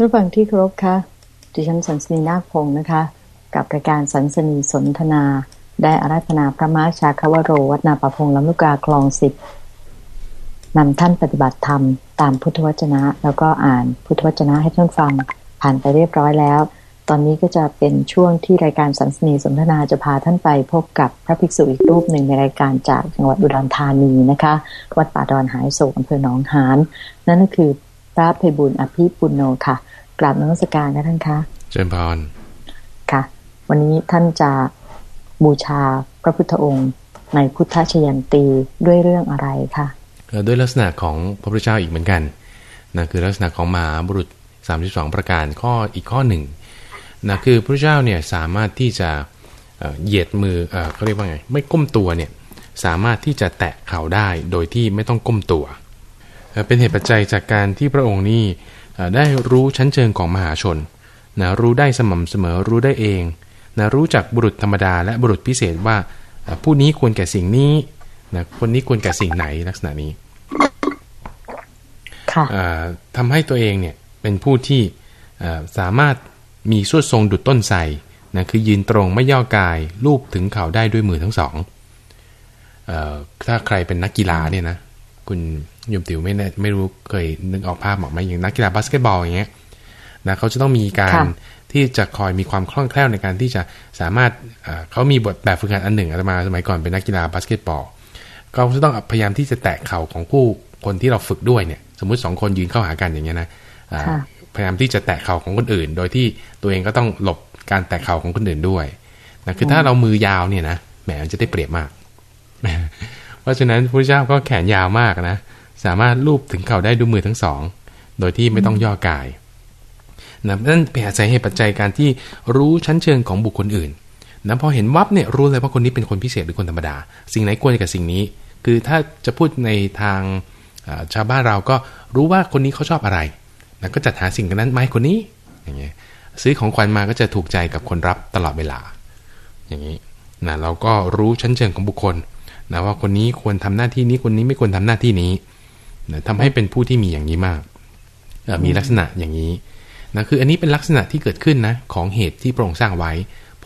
ท่านฟังที่เคารพคะดิฉันสันสนีนาคพงศ์นะคะ กับรายการสันสนีสนทนา ได้อาราธนาพระมาชาคาวโร วัดนาประพงศ์ลำลูกกาคลองสิบนำท่านปฏิบัติธรรมตามพุทธวจนะ แล้วก็อ่านพุทธวจนะให้ท่านฟังผ่านไปเรียบร้อยแล้ว ตอนนี้ก็จะเป็นช่วงที่รายการสันสนีสนทนาจะพาท่านไปพบกับพระภิกษุอีกรูปหนึ่งในรายการจากจังหวัดอุดรธานีนะคะ วัดป่าดอนหายโศกอำเภอหนองหานนั่นก็คือ ระเพบุญอภิปุโนค่ะ กราบนมัสการนะท่านคะเจริญพรค่ะ วันนี้ท่านจะบูชาพระพุทธองค์ในพุทธชยันตีด้วยเรื่องอะไรคะเอ่อด้วยลักษณะของพระพุทธเจ้าอีกเหมือนกันนะคือลักษณะของมหาบุรุษ 32 ประการข้ออีกข้อหนึ่งนะคือพระพุทธเจ้าเนี่ยสามารถที่จะเอ่อเหยียดมือเอ่อเขาเรียกว่าไง ไม่ก้มตัวเนี่ยสามารถที่จะแตะเข่าได้โดยที่ไม่ต้องก้มตัว เอ่อเป็นเหตุปัจจัยจากการที่พระองค์นี่เอ่อได้รู้ชั้นเชิงของมหาชนนะรู้ได้สม่ำเสมอรู้ได้เองนะรู้จักบุรุษธรรมดา และบุรุษพิเศษว่าเอ่อผู้นี้ควรแก่สิ่งนี้นะคนนี้ควรแก่สิ่งไหนลักษณะนี้ค่ะเอ่อทำให้ตัวเองเนี่ยเป็นผู้ที่เอ่อสามารถมีสวดทรงดุดต้นไทรนะคือยืนตรงไม่ย่อกายลูบถึงเข่าได้ด้วยมือทั้งสองเออถ้าใครเป็นนักกีฬาเนี่ยนะ คุณยมติวไม่แน่ไม่รู้เคยนึกออกภาพออกไหมอย่างนักกีฬาบาสเกตบอลอย่างเงี้ยนะเขาจะต้องมีการค่ะที่จะคอยมีความคล่องแคล่วในการที่จะสามารถเอ่อเขามีบทแบบฝึกหัดอันหนึ่งอาตมาสมัยก่อนเป็นนักกีฬาบาสเกตบอลก็จะต้องพยายามที่จะแตะเข่าของผู้คนที่เราฝึกด้วยเนี่ย สมมุติสองคนยืนเข้าหากันอย่างเงี้ยนะอ่าค่ะพยายามที่จะแตะเข่าของคนอื่น โดยที่ตัวเองก็ต้องหลบการแตะเข่าของคนอื่นด้วยนะคือถ้าเรามือยาวเนี่ยนะแหมมันจะได้เปรียบมากเพ ราะฉะนั้นพระเจ้าก็แขนยาวมากนะ สามารถลูบถึงเข่าได้ด้วยมือทั้งสอง โดยที่ไม่ต้องย่อกายนะนั่นเป็นอาศัยเหตุปัจจัยการที่รู้ชั้นเชิงของบุคคลอื่นนะพอเห็นวับเนี่ยรู้เลยว่าคนนี้เป็นคนพิเศษหรือคนธรรมดา สิ่งไหนควรกับสิ่งนี้ คือถ้าจะพูดในทางชาวบ้านเราก็รู้ว่าคนนี้เขาชอบอะไรนะก็จัดหาสิ่งนั้นมาให้คนนี้อย่างเงี้ยซื้อของขวัญมาก็จะถูกใจกับคนรับตลอดเวลา อย่างนี้นะเราก็รู้ชั้นเชิงของบุคคล นะว่าคนนี้ควรทำหน้าที่นี้คนนี้ไม่ควรทำหน้าที่นี้นะทำให้เป็นผู้ที่มีอย่างนี้มากเอ่อมีลักษณะอย่างนี้นะคืออันนี้เป็นลักษณะที่เกิดขึ้นนะของเหตุที่พระองค์สร้างไว้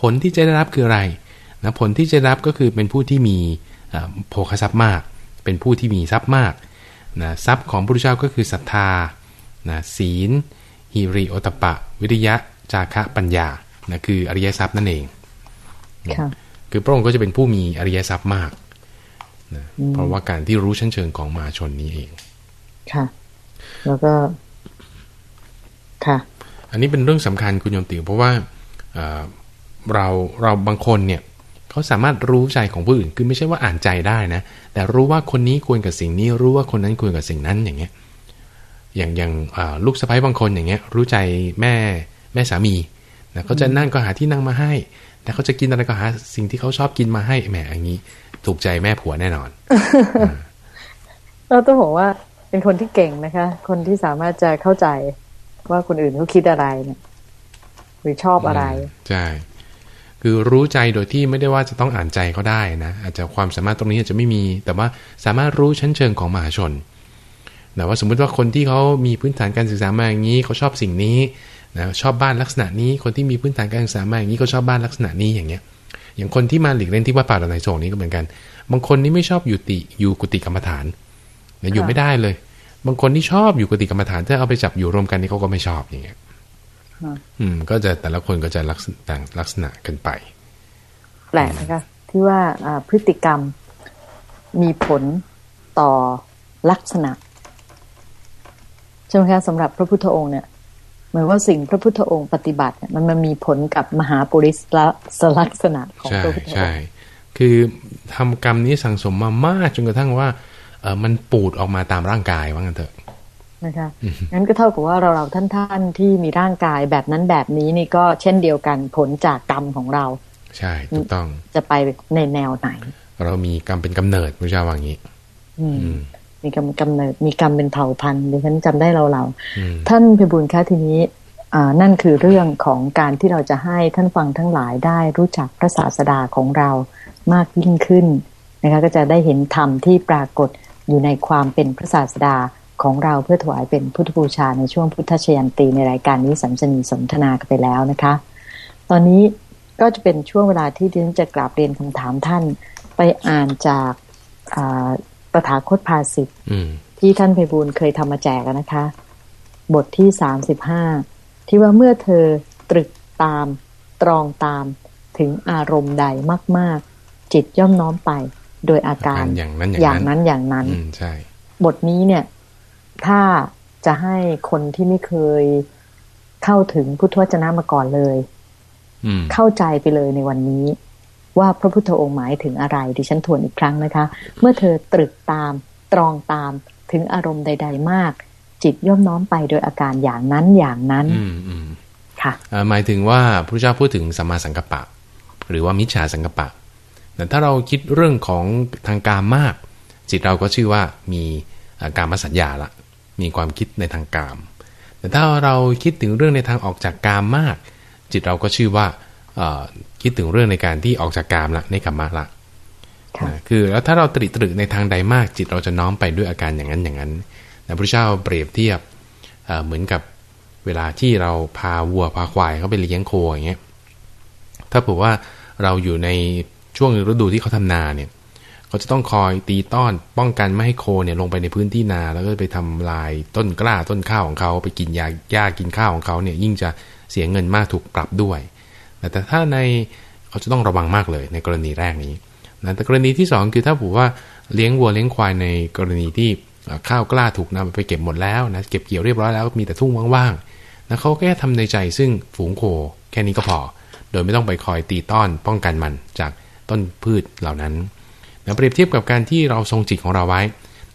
ผลที่จะได้รับคืออะไรนะผลที่จะได้รับก็คือเป็นผู้ที่มีเอ่อโภคทรัพย์มาก เป็นผู้ที่มีทรัพย์มากนะทรัพย์ของพระพุทธเจ้าก็คือศรัทธานะศีลฮิริโอตปปะวิริยะ จาคะปัญญานะคืออริยทรัพย์นั่นเองค่ะคือพระองค์ก็จะเป็นผู้มีอริยทรัพย์มาก นะเพราะว่าการที่รู้ชั้นเชิงของมหาชนนี้เอง ค่ะ แล้วก็ ค่ะ อันนี้เป็นเรื่องสำคัญคุณโยมติวเพราะว่าเอ่อเราเราบางคนเนี่ยเขาสามารถรู้ใจของผู้อื่นคือไม่ใช่ว่าอ่านใจได้นะ แต่รู้ว่าคนนี้ควรกับสิ่งนี้ รู้ว่าคนนั้นควรกับสิ่งนั้นอย่างเงี้ย อย่างอย่างเอ่อลูกสะใภ้บางคนอย่างเงี้ย รู้ใจแม่แม่สามีนะเขาจะนั่งก็หาที่นั่งมาให้ แต่เขาจะกินอะไรก็หาสิ่งที่เขาชอบกินมาให้แหมอย่างนี้ ถูกใจแม่ผัวแน่นอนเราต้องบอกว่าเป็นคนที่เก่งนะคะ คนที่สามารถจะเข้าใจว่าคนอื่นเขาคิดอะไรเนี่ยหรือชอบอะไรใช่คือรู้ใจโดยที่ไม่ได้ว่าจะต้องอ่านใจเขาได้นะอาจจะความสามารถตรงนี้อาจจะไม่มี แต่ว่าสามารถรู้ชั้นเชิงของมหาชนแต่ว่าสมมุติว่าคนที่เขามีพื้นฐานการศึกษามาอย่างนี้เขาชอบสิ่งนี้นะชอบบ้านลักษณะนี้ คนที่มีพื้นฐานการศึกษามาอย่างนี้เขาชอบบ้านลักษณะนี้อย่างเงี้ย อย่างคนที่มาหลีกเล่นที่วัดป่าดอนไนโศกนี้ก็เหมือนกัน บางคนนี่ไม่ชอบอยู่ติอยู่กุฏิกรรมฐานนะอยู่ค่ะไม่ได้เลย บางคนที่ชอบอยู่กุฏิกรรมฐานถ้าเอาไปจับอยู่รวมกันนี่เขาก็ไม่ชอบอย่างเงี้ยค่ะอืม ก็จะแต่ละคนก็จะลักษณะต่างลักษณะกันไป แปลกนะคะที่ว่าอ่าพฤติกรรมมีผลต่อลักษณะใช่ไหมคะสำหรับพระพุทธองค์เนี่ย เหมือนว่าสิ่งพระพุทธองค์ปฏิบัติเนี่ยมันมันมีผลกับมหาปุริสลักษณะของใช่พระพุทธองใช่ค์คือทำกรรมนี้สั่งสมมามากจนกระทั่งว่าเออมันปูดออกมาตามร่างกายว่างั้นเถอะนะคะงั้นก็เท่ากับว่าเราเราท่านท่านๆที่มีร่างกายแบบนั้นแบบนี้นี่ก็เช่นเดียวกันผลจากกรรมของเรา ใช่ถูกต้องจะไปในแนวไหน เรามีกรรมเป็นกำเนิดพระเจ้าว่าอย่างนี้ อืมอื มมีกรรมกำเนิดมีกรรมเป็นเผ่าพันธุ์ดิฉันจำได้เราเราๆอืมท่านพิบูลคะทีนี้อ่านั่นคือเรื่องของการที่เราจะให้ท่านฟังทั้งหลายได้รู้จักพระศาสดาของเรามากยิ่งขึ้นนะคะก็จะได้เห็นธรรมที่ปรากฏอยู่ในความเป็นพระศาสดาของเราเพื่อถวายเป็นพุทธบูชาในช่วงพุทธชยันตีในรายการนี้สัมสนีสนทนากันไปแล้วนะคะ ตอนนี้ก็จะเป็นช่วงเวลาที่ดิฉันจะกราบเรียนคำถามท่านไปอ่านจาก ปถาคตภาสิทธิ์ที่ท่านไพบูลเคยทำมาแจกนะคะ บทที่สามสิบห้าที่ว่าเมื่อเธอตรึกตาม ตรองตามถึงอารมณ์ใดมาก ๆ จิตย่อมน้อมไป โดยอาการอย่างนั้นอย่างนั้นอย่างนั้นใช่ บทนี้เนี่ย ถ้าจะให้คนที่ไม่เคยเข้าถึงพุทธวจนะมาก่อนเลยเข้าใจไปเลยในวันนี้ ว่าพระพุทธองค์หมายถึงอะไร ดิฉันทวนอีกครั้งนะคะ เมื่อเธอตรึกตามตรองตามถึงอารมณ์ใด ๆ มาก จิตย่อมน้อมไปโดยอาการอย่างนั้นอย่างนั้นค่ะหมายถึงว่าพระเจ้าพูดถึงสัมมาสังกัปปะ หรือว่ามิจฉาสังกัปปะแต่ถ้าเราคิดเรื่องของทางการมาก จิตเราก็ชื่อว่ามีการมสัญญาละมีความคิดในทางกาม แต่ถ้าเราคิดถึงเรื่องในทางออกจากกามมาก จิตเราก็ชื่อว่า คิดถึงเรื่องในการที่ออกจากกามละในกรรมะละคือแล้วถ้าเราตริตรึกในทางใดมากจิตเราจะน้อมไปด้วยอาการอย่างนั้นอย่างนั้นพระเจ้าเปรียบเทียบเหมือนกับเวลาที่เราพาวัวพาควายเขาไปเลี้ยงโคอย่างเงี้ยถ้าบอกว่าเราอยู่ในช่วงฤดูที่เขาทำนาเนี่ยเขาจะต้องคอยตีต้อนป้องกันไม่ให้โคเนี่ยลงไปในพื้นที่นาแล้วก็ไปทำลายต้นกล้าต้นข้าวของเขาไปกินยาหญ้ากินข้าวของเขาเนี่ยยิ่งจะเสียเงินมากถูกปรับด้วย แต่ถ้าในเขาจะต้องระวังมากเลยในกรณีแรกนี้นะแต่กรณีที่ 2 คือถ้าผูว่าเลี้ยงวัวเลี้ยงควายในกรณีที่ข้าวกล้าถูกนำไปเก็บหมดแล้วนะเก็บเกี่ยวเรียบร้อยแล้วมีแต่ทุ่งว่างๆแล้วเขาแค่ทำในใจซึ่งฝูงโคแค่นี้ก็พอ โดยไม่ต้องไปคอยตีต้อนป้องกันมันจากต้นพืชเหล่านั้นนะเปรียบเทียบกับการที่เราทรงจิตของเราไว้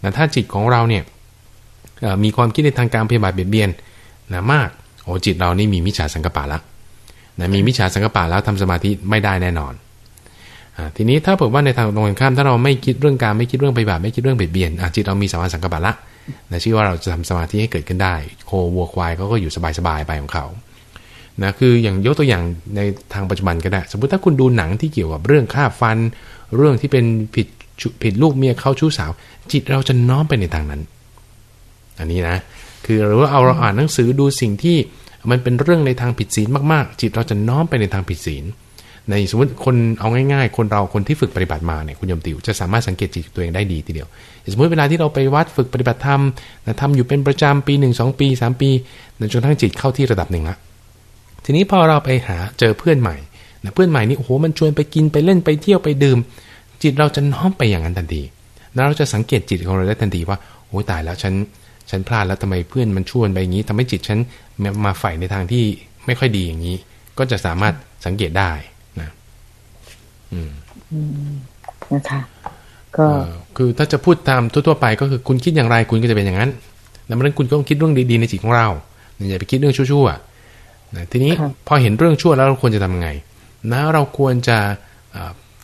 นะถ้าจิตของเราเนี่ยมีความคิดในทางการพยาบาทเบียดเบียนนะมากโอ้จิตเรานี่มีมิจฉาสังกปะล้ว นะมีมิจฉาสังกปะแล้วทำสมาธิไม่ได้แน่นอนทีนี้ถ้าผมว่าในทางตรงกันข้ามถ้าเราไม่คิดเรื่องการไม่คิดเรื่องไปบาปไม่คิดเรื่องเบียดเบียนจิตเรามีสมาสังกปะละนะชื่อว่าเราจะทำสมาธิให้เกิดขึ้นได้ โควัวควายเขาก็อยู่สบายๆไปของเขานะคืออย่างยกตัวอย่างในทางปัจจุบันก็ได้ สมมติถ้าคุณดูหนังที่เกี่ยวกับเรื่องฆ่าฟัน เรื่องที่เป็นผิดผิดลูกเมียเข้าชู้สาว จิตเราจะน้อมไปในทางนั้น อันนี้นะ คือหรือว่าเอาเราอ่านหนังสือดูสิ่งที่ มันเป็นเรื่องในทางผิดศีลมากๆ จิตเราจะน้อมไปในทางผิดศีล ในสมมติคนเอาง่าย ๆ คนเราคนที่ฝึกปฏิบัติมาเนี่ยคุณยมติวจะสามารถสังเกตจิตตัวเองได้ดีทีเดียว สมมติเวลาที่เราไปวัดฝึกปฏิบัติธรรมนะทำอยู่เป็นประจำปีหนึ่งสองปีสามปีจนทั้งจิตเข้าที่ระดับหนึ่งละทีนี้พอเราไปหาเจอเพื่อนใหม่นะเพื่อนใหม่นี่โอ้โหมันชวนไปกินไปเล่นไปเที่ยวไปดื่ม จิตเราจะน้อมไปอย่างนั้นทันทีแล้วเราจะสังเกตจิตของเราได้ทันทีว่าโอ้ตายแล้วฉันฉันพลาดแล้วทำไมเพื่อนมันชวนไปอย่างนี้ทำให้จิตฉัน มาใฝ่ในทางที่ไม่ค่อยดีอย่างนี้ ก็จะสามารถสังเกตได้นะคะก็คือถ้าจะพูดตามทั่วๆไป ก็คือคุณคิดอย่างไรคุณก็จะเป็นอย่างนั้นดังนั้นคุณต้องคิดเรื่องดีๆในจิตของเราอย่าไปคิดเรื่องชั่วๆทีนี้พอเห็นเรื่องชั่วแล้วเราควรจะทำยังไงนะเราควรจะ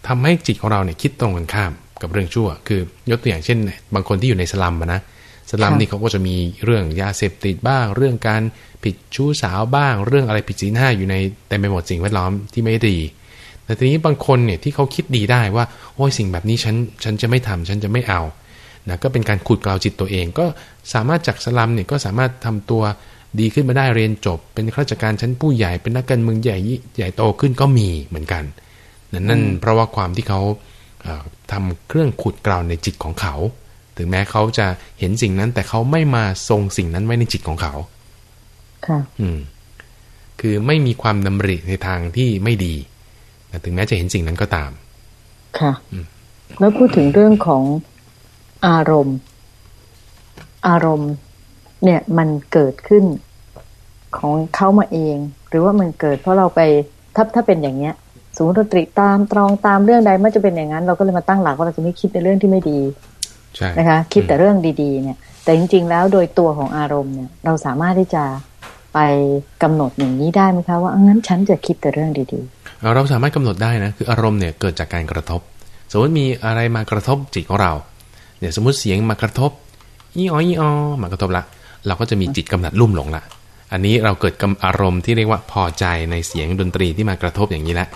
ทำให้จิตของเราเนี่ยคิดตรงกันข้ามกับเรื่องชั่ว คือยกตัวอย่างเช่น บางคนที่อยู่ในสลัมนะ สลัมนี่เขาก็จะมีเรื่องยาเสพติดบ้าง เรื่องการผิดชู้สาวบ้าง เรื่องอะไรผิดศีลห้าอยู่ในเต็มไปหมดสิ่งแวดล้อมที่ไม่ดี แต่ทีนี้บางคนเนี่ยที่เขาคิดดีได้ว่าโอ้ยสิ่งแบบนี้ฉันฉันจะไม่ทำฉันจะไม่เอานะก็เป็นการขุดกล่าวจิตตัวเอง ก็สามารถจากสลัมเนี่ยก็สามารถทำตัวดีขึ้นมาได้เรียนจบ เป็นข้าราชการชั้นผู้ใหญ่เป็นนักการเมืองใหญ่ใหญ่โตขึ้นก็มีเหมือนกันนั่นนั่นเพราะว่าความที่เขาทำเครื่องขุดกล่าวในจิตของเขา ถึงแม้เขาจะเห็นสิ่งนั้น แต่เขาไม่มาทรงสิ่งนั้นไว้ในจิตของเขา ค่ะ อืม คือไม่มีความดำริในทางที่ไม่ดีถึงแม้จะเห็นสิ่งนั้นก็ตาม ค่ะแล้วพูดถึงเรื่องของอารมณ์ อารมณ์ เนี่ยมันเกิดขึ้นของเขามาเอง หรือว่ามันเกิด เพราะเราไปถ้าถ้าเป็นอย่างเนี้ยสมมติเราตรีตามตรองตามเรื่องใดมันจะเป็นอย่างนั้น เราก็เลยมาตั้งหลักว่าเราจะไม่คิดในเรื่องที่ไม่ดี นะคะ คิดแต่เรื่องดีๆ เนี่ย แต่จริง ๆ แล้วโดยตัวของอารมณ์เนี่ย เราสามารถที่จะไปกำหนดอย่างนี้ได้ไหมคะว่างั้นฉันจะคิดแต่เรื่องดีๆ เราสามารถกำหนดได้นะคืออารมณ์เนี่ยเกิดจากการกระทบ สมมติมีอะไรมากระทบจิตของเราเนี่ยสมมติเสียงมากระทบอีอ้ออีอ้อมากระทบละ เราก็จะมีจิตกำหนัดลุ่มหลงละอันนี้เราเกิดกอารมณ์ที่เรียกว่าพอใจในเสียงดนตรีที่มากระทบอย่างนี้ละ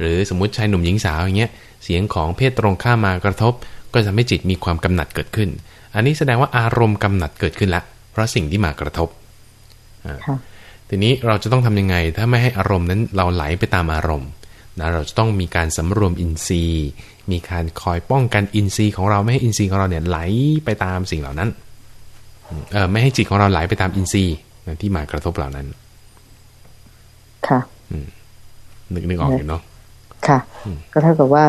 หรือสมมุติชายหนุ่มหญิงสาวอย่างเงี้ยเสียงของเพศตรงข้ามมากระทบ ก็จะทำให้จิตมีความกำหนัดเกิดขึ้น อันนี้แสดงว่าอารมณ์กำหนัดเกิดขึ้นละ เพราะสิ่งที่มากระทบค่ะทีนี้เราจะต้องทำยังไง ถ้าไม่ให้อารมณ์นั้นเราไหลไปตามอารมณ์นะเราจะต้องมีการสำรวมอินทรีย์ มีการคอยป้องกันอินทรีย์ของเราไม่ให้อินทรีย์ของเราเนี่ยไหลไปตามสิ่งเหล่านั้นเออไม่ให้จิตของเราไหลไปตามอินทรีย์นะที่มากระทบเหล่านั้น ค่ะนึกนึกออกอยู่เนาะค่ะอืมก็เท่ากับว่า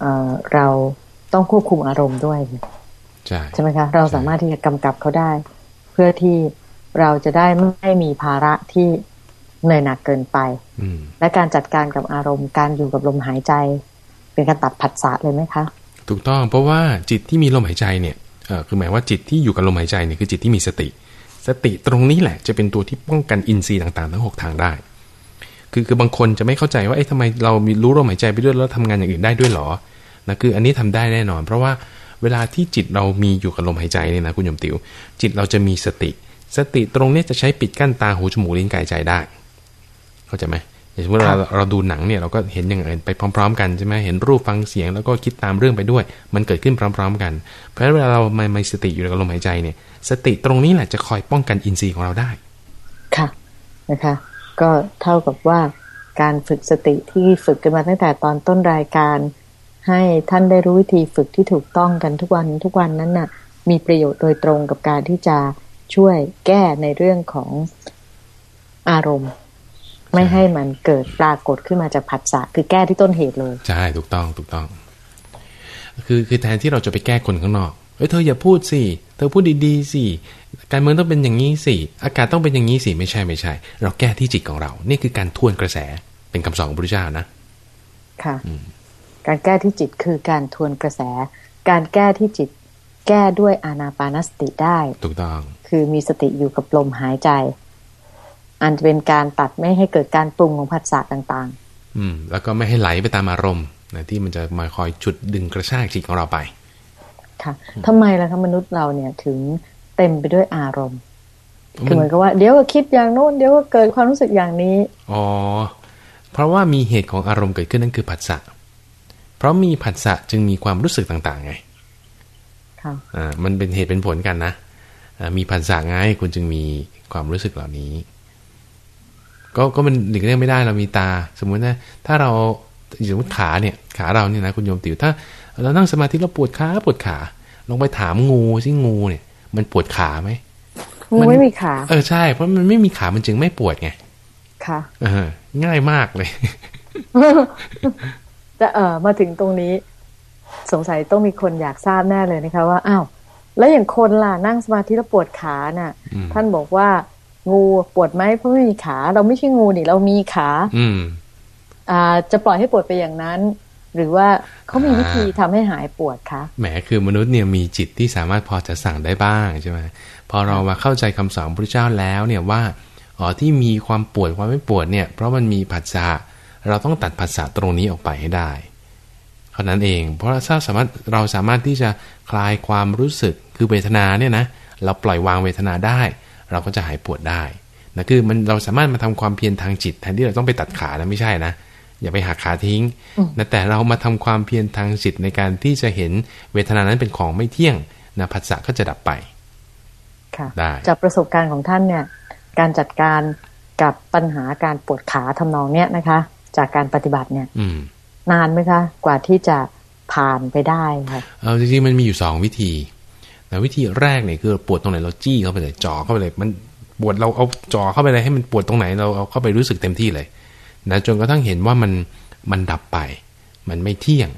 เอ่อเรา ต้องควบคุมอารมณ์ด้วยใช่ใช่ไหมคะ เราสามารถที่จะกำกับเขาได้ เพื่อที่เราจะได้ไม่มีภาระที่เหนื่อยหนักเกินไปอืมและการจัดการกับอารมณ์การอยู่กับลมหายใจ เป็นการตัดผัสสะเลยไหมคะ ถูกต้องเพราะว่าจิตที่มีลมหายใจเนี่ยเออคือหมายว่าจิตที่อยู่กับลมหายใจเนี่ยคือจิตที่มีสติ สติตรงนี้แหละจะเป็นตัวที่ป้องกันอินทรีย์ต่างๆ ทั้งหกทางได้ คือคือบางคนจะไม่เข้าใจว่าเอ๊ะทำไมเรามีรู้ลมหายใจไปด้วยแล้วทำงานอย่างอื่นได้ด้วยเหรอ นะคืออันนี้ทำได้แน่นอน เพราะว่าเวลาที่จิตเรามีอยู่กับลมหายใจเนี่ยนะคุณโยมติว จิตเราจะมีสติ สติตรงเนี้ยจะใช้ปิดกั้นตาหูจมูกลิ้นกายใจได้ เข้าใจไหมอย่างสมมติครัเราบเราดูหนังเนี่ยเราก็เห็นอย่างอื่นไปพร้อม ๆ กันใช่ไหมเห็นรูปฟังเสียง แล้วก็คิดตามเรื่องไปด้วย มันเกิดขึ้นพร้อม ๆ กัน เพราะฉะนั้นเวลาเรามามีสติอยู่กับลมหายใจเนี่ย สติตรงนี้แหละจะคอยป้องกันอินทรีย์ของเราได้ ค่ะนะคะ ก็เท่ากับว่าการฝึกสติที่ฝึกกันมาตั้งแต่ตอนต้นรายการ ให้ท่านได้รู้วิธีฝึกที่ถูกต้องกันทุกวันทุกวันนั้นน่ะ มีประโยชน์โดยตรงกับการที่จะช่วยแก้ในเรื่องของอารมณ์ ไม่ให้มันเกิดปรากฏขึ้นมาจากผัสสะคือแก้ที่ต้นเหตุเลยใช่ถูกต้องถูกต้อง คือคือแทนที่เราจะไปแก้คนข้างนอกเอ้ยเธออย่าพูดสิเธอพูดดีๆสิการเมืองต้องเป็นอย่างนี้สิอากาศต้องเป็นอย่างนี้สิไม่ใช่ไม่ใช่ เราแก้ที่จิตของเรา นี่คือการทวนกระแสเป็นคำสอนของพระพุทธเจ้านะ ค่ะอืม การแก้ที่จิตคือการทวนกระแส การแก้ที่จิต แก้ด้วยอานาปานสติได้ ถูกต้อง คือมีสติอยู่กับลมหายใจ อันจะเป็นการตัดไม่ให้เกิดการปรุงของผัสสะต่างอืม แล้วก็ไม่ให้ไหลไปตามอารมณ์นะที่มันจะมาคอยจุดดึงกระชากจิตของเราไปๆค่ะทำไมล่ะคะมนุษย์เราเนี่ยถึงเต็มไปด้วยอารมณ์คือเหมือนกับว่าเดี๋ยวก็คิดอย่างโน้นเดี๋ยวก็เกิดความรู้สึกอย่างนี้ อ๋อ เพราะว่ามีเหตุของอารมณ์เกิดขึ้นนั่นคือผัสสะ เพราะมีผัสสะจึงมีความรู้สึกต่าง ๆ ไงค่ะอ่ามันเป็นเหตุเป็นผลกันนะอ่ามีผัสสะไงคุณจึงมีความรู้สึกเหล่านี้ ก็ก็มันหลีกเลี่ยงไม่ได้เรามีตา สมมุตินะถ้าเราสมมติขาเนี่ยขาเราเนี่ยนะคุณโยมติวถ้าเรานั่งสมาธิเราปวดขาปวดขาลองไปถามงูสิงูเนี่ย มันปวดขาไหมงูมันไม่มีขาเออใช่เพราะมันไม่มีขามันจึงไม่ปวดไงค่ะเออง่ายมากเลย แต่เออมาถึงตรงนี้ สงสัยต้องมีคนอยากทราบแน่เลยนะคะว่าอ้าวแล้วอย่างคนล่ะนั่งสมาธิแล้วปวดขาน่ะอืมท่านบอกว่า งูปวดไหมเพราะไม่มีขา เราไม่ใช่งูนี่เรามีขา อืม อ่า จะปล่อยให้ปวดไปอย่างนั้น หรือว่าเขามีวิธีทำให้หายปวดคะแหมคือมนุษย์เนี่ยมีจิตที่สามารถพอจะสั่งได้บ้างใช่ไหมพอเรามาเข้าใจคำสอนพระเจ้าแล้วเนี่ยว่าอ๋อที่มีความปวดความไม่ปวดเนี่ย เพราะมันมีผัสสะ เราต้องตัดผัสสะตรงนี้ออกไปให้ได้เท่านั้นเอง เพราะถ้าสามารถเราสามารถที่จะคลายความรู้สึกคือเวทนาเนี่ยนะเราปล่อยวางเวทนาได้ เราก็จะหายปวดได้นะคือมันเราสามารถมาทำความเพียรทางจิตแทนที่เราต้องไปตัดขานะไม่ใช่นะอย่าไปหักขาทิ้งนะแต่เรามาทำความเพียรทางจิตในการที่จะเห็นเวทนานั้นเป็นของไม่เที่ยงนะผัสสะก็จะดับไปค่ะได้จากประสบการณ์ของท่านเนี่ยการจัดการกับปัญหาการปวดขาทำนองเนี้ยนะคะ จากการปฏิบัติเนี่ย อืมนานไหมคะ กว่าที่จะผ่านไปได้ค่ะเอาจริงๆมันมีอยู่สองวิธีแต่วิธีแรกเนี่ยคือปวดตรงไหนเราจี้เข้าไปเลยจ่อเข้าไปเลย มันปวดเราเอาจ่อเข้าไปเลยให้มันปวดตรงไหนเราเอาเข้าไปรู้สึกเต็มที่เลยนะจนกระทั่งเห็นว่ามันมันดับไป มันไม่เที่ยง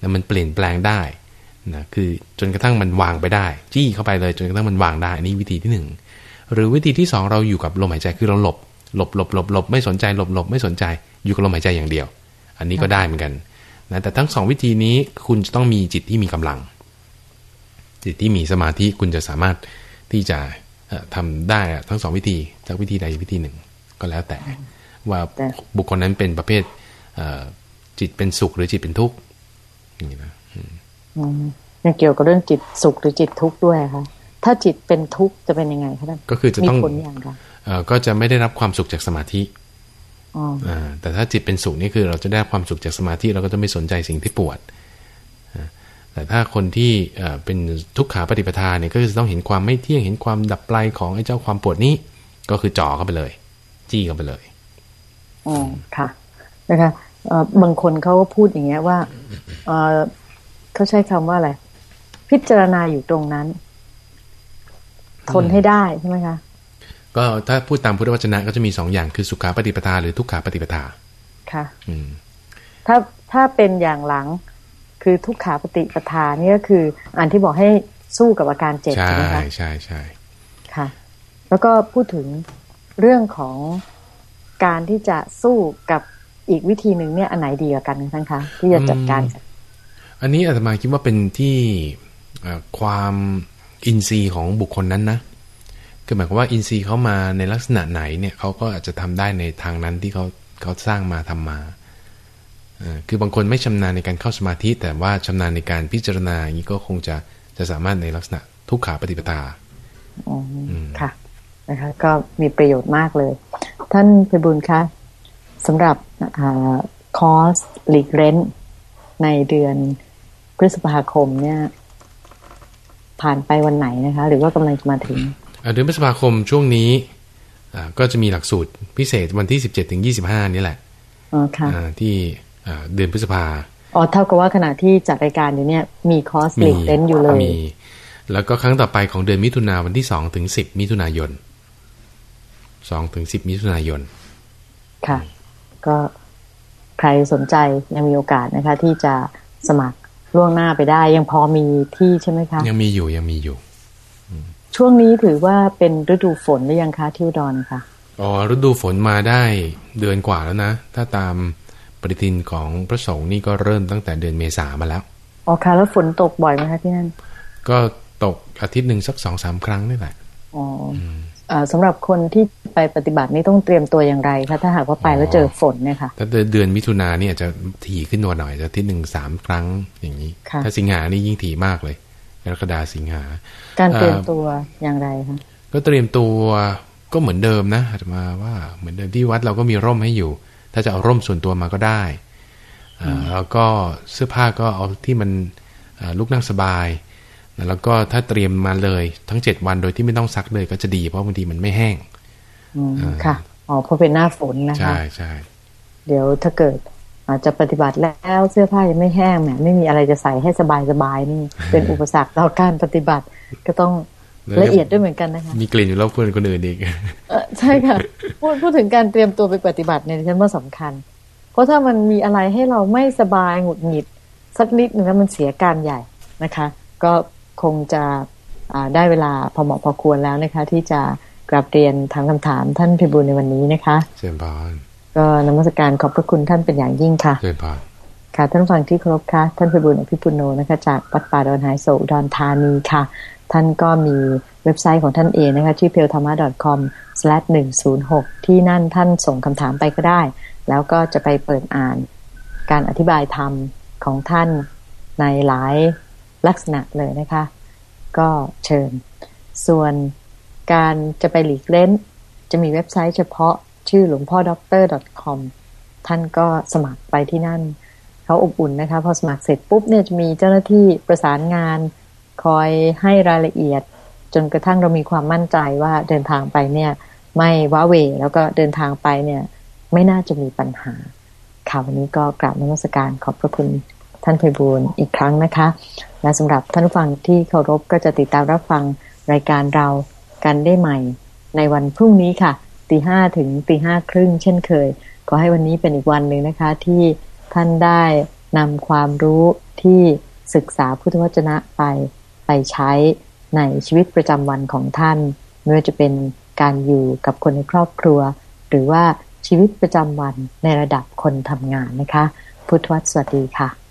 นะมันเปลี่ยนแปลงได้นะคือจนกระทั่งมันวางไปได้ จี้เข้าไปเลยจนกระทั่งมันวางได้อันนี้วิธีที่หนึ่งหรือวิธีที่สองเราอยู่กับลมหายใจคือเราหลบ หลบหลบหลบหลบไม่สนใจหลบหลบไม่สนใจ อยู่กับลมหายใจอย่างเดียว อันนี้ก็ได้เหมือนกันนะแต่ทั้งสองวิธีนี้คุณจะต้องมีจิตที่มีกำลัง จิตที่มีสมาธิคุณจะสามารถที่จะเอ่อทำได้ทั้งสองวิธีจากวิธีใดวิธีหนึ่ง ก็แล้วแต่ว่าบุคคลนั้นเป็นประเภทเอจิตเป็นสุขหรือจิตเป็นทุกข์อย่างนี้นะอืมยังเกี่ยวกับเรื่องจิตสุขหรือจิตทุกข์ด้วยค่ะ ถ้าจิตเป็นทุกข์จะเป็นยังไงคะท่านก็คือจะมีต้องผลอย่างไรเอ่อก็จะไม่ได้รับความสุขจากสมาธิอ๋ออ่าแต่ถ้าจิตเป็นสุขนี่คือเราจะได้ความสุขจากสมาธิเราก็จะไม่สนใจสิ่งที่ปวดอ่าแต่ถ้าคนที่เป็นทุกขาปฏิปทาเนี่ยก็จะต้องเห็นความไม่เที่ยงเห็นความดับปลายของไอ้เจ้าความปวดนี้ ก็คือจ่อเข้าไปเลย จี้เข้าไปเลยอ๋อค่ะนะคะบางคนเขาก็พูดอย่างเงี้ยว่าเขาใช้คำว่าอะไรพิจารณาอยู่ตรงนั้น ทนให้ได้ใช่ไหมคะก็ถ้าพูดตามพุทธวจนะก็จะมีสองอย่างคือสุขาปฏิปทาหรือทุกขาปฏิปทา ค่ะ อืม ถ้าถ้าเป็นอย่างหลังคือทุกขาปฏิปทานี่ก็คืออันที่บอกให้สู้กับอาการเจ็บใช่ไหมคะใช่ใช่ค่ะ แล้วก็พูดถึงเรื่องของการที่จะสู้กับอีกวิธีหนึ่งเนี่ยอันไหนดีกว่ากันท่านคะที่จะจัดการ อันนี้อาตมาคิดว่าเป็นที่ความ อินทรีย์ของบุคคลนั้นนะคือหมายความว่าอินทรีย์เขามาในลักษณะไหนเนี่ยเขาก็อาจจะทำได้ในทางนั้นที่เขาเขาสร้างมาทำมาคือบางคนไม่ชำนาญในการเข้าสมาธิ แต่ว่าชำนาญในการพิจารณาอย่างนี้ก็คงจะจะสามารถในลักษณะทุกขาปฏิปทาค่ะนะคะก็มีประโยชน์มากเลย ท่านเพบุญคะสำหรับคอร์สหลีกเร้นในเดือนพฤษภาคมเนี่ย ผ่านไปวันไหนนะคะ หรือว่ากำลังจะมาถึงเดือนพฤษภาคมช่วงนี้ก็จะมีหลักสูตรพิเศษวันที่สิบเจ็ดถึงยี่สิบห้านี่แหละอ๋อค่ะที่เดือนพฤษภาอ๋อเท่ากับว่าขณะที่จัดรายการอยู่เนี่ยมีคอร์สหลีกเร้นอยู่เลยมีแล้วก็ครั้งต่อไปของเดือนมิถุนาวันที่สองถึงสิบมิถุนายนสองถึงสิบมิถุนายน ค่ะ ก็ใครสนใจยังมีโอกาสนะคะ ที่จะสมัคร ล่วงหน้าไปได้ ยังพอมีที่ใช่ไหมคะ ยังมีอยู่ยังมีอยู่ ช่วงนี้ถือว่าเป็นฤดูฝนหรือยังคะที่อุดรคะอ๋อฤดูฝนมาได้เดือนกว่าแล้วนะ ถ้าตามปฏิทินของพระสงฆ์นี่ก็เริ่มตั้งแต่เดือนเมษามาแล้วอ๋อค่ะแล้วฝนตกบ่อยไหมคะที่นั่นก็ตกอาทิตย์หนึ่งสักสองสามครั้งนี่แหละอ๋อ สำหรับคนที่ไปปฏิบัตินี่ต้องเตรียมตัวอย่างไรคะถ้าหากว่าไปแล้วเจอฝนเนี่ยค่ะถ้าเดือนมิถุนาเนี่ยจะถี่ขึ้นหน่อยจะที่หนึ่งสามครั้งอย่างนี้ ถ้าสิงหานี่ยิ่งถี่มากเลยกรกฎาสิงหา การเตรียมตัวอย่างไรคะก็เตรียมตัวก็เหมือนเดิมนะอาจจะมาว่าเหมือนเดิมที่วัดเราก็มีร่มให้อยู่ ถ้าจะเอาร่มส่วนตัวมาก็ได้แล้วก็เสื้อผ้าก็เอาที่มันลุกนั่งสบาย แล้วก็ถ้าเตรียมมาเลยทั้งเจ็ดวันโดยที่ไม่ต้องซักเลยก็จะดี เพราะบางทีมันไม่แห้งค่ะอ๋อเพราะเป็นหน้าฝนนะคะใช่ใช่เดี๋ยวถ้าเกิดอาจจะปฏิบัติแล้วเสื้อผ้ายังไม่แห้งแหมไม่มีอะไรจะใส่ให้สบายสบายนี่ เป็นอุปสรรคต่อการปฏิบัติก็ต้องละเอียดด้วยเหมือนกันนะคะมีกลิ่นอยู่รอบคนคนอื่นอีกใช่ค่ะพูดพูดถึงการเตรียมตัวไปปฏิบัติเนี่ยฉันว่าสำคัญ เพราะถ้ามันมีอะไรให้เราไม่สบายหงุดหงิดสักนิดหนึ่งแล้วมันเสียการใหญ่นะคะ ก็ คงจะได้เวลาพอเหมาะพอควรแล้วนะคะ ที่จะกราบเรียนทางคำถามท่านพิบูลในวันนี้นะคะเชิญบานก็นมัสการขอบพระคุณท่านเป็นอย่างยิ่งค่ะเชิญพานค่ะท่านฟังที่เคารพค่ะ ท่านพิบูลอภิปุโนนะคะจากวัดป่าดอนหายโศอุดรธานีค่ะ ท่านก็มีเว็บไซต์ของท่านเองนะคะที่ p e l t h a m a c o m 106ที่นั่นท่านส่งคำถามไปก็ได้ แล้วก็จะไปเปิดอ่านการอธิบายธรรมของท่านในหลาย ลักษณะเลยนะคะ ก็เชิญ ส่วนการจะไปหลีกเล่น จะมีเว็บไซต์เฉพาะชื่อหลวงพ่อด็อกเตอร์ .com ท่านก็สมัครไปที่นั่น เขาอบอุ่นนะคะ พอสมัครเสร็จปุ๊บเนี่ยจะมีเจ้าหน้าที่ประสานงาน คอยให้รายละเอียด จนกระทั่งเรามีความมั่นใจว่าเดินทางไปเนี่ย ไม่ว้าเวแล้วก็เดินทางไปเนี่ย ไม่น่าจะมีปัญหาข่าววันนี้ก็กราบนมัสการขอบพระคุณ ท่านไพบูลอีกครั้งนะคะ และสำหรับท่านฟังที่เคารพก็จะติดตามรับฟังรายการเรากันได้ใหม่ ในวันพรุ่งนี้ค่ะตีห้าถึงตีห้าครึ่งเช่นเคย ขอให้วันนี้เป็นอีกวันหนึ่งนะคะ ที่ท่านได้นำความรู้ที่ศึกษาพุทธวจนะไปไปใช้ในชีวิตประจำวันของท่าน ไม่ว่าจะเป็นการอยู่กับคนในครอบครัว หรือว่าชีวิตประจำวันในระดับคนทำงานนะคะ พุทธวสวัสดีค่ะ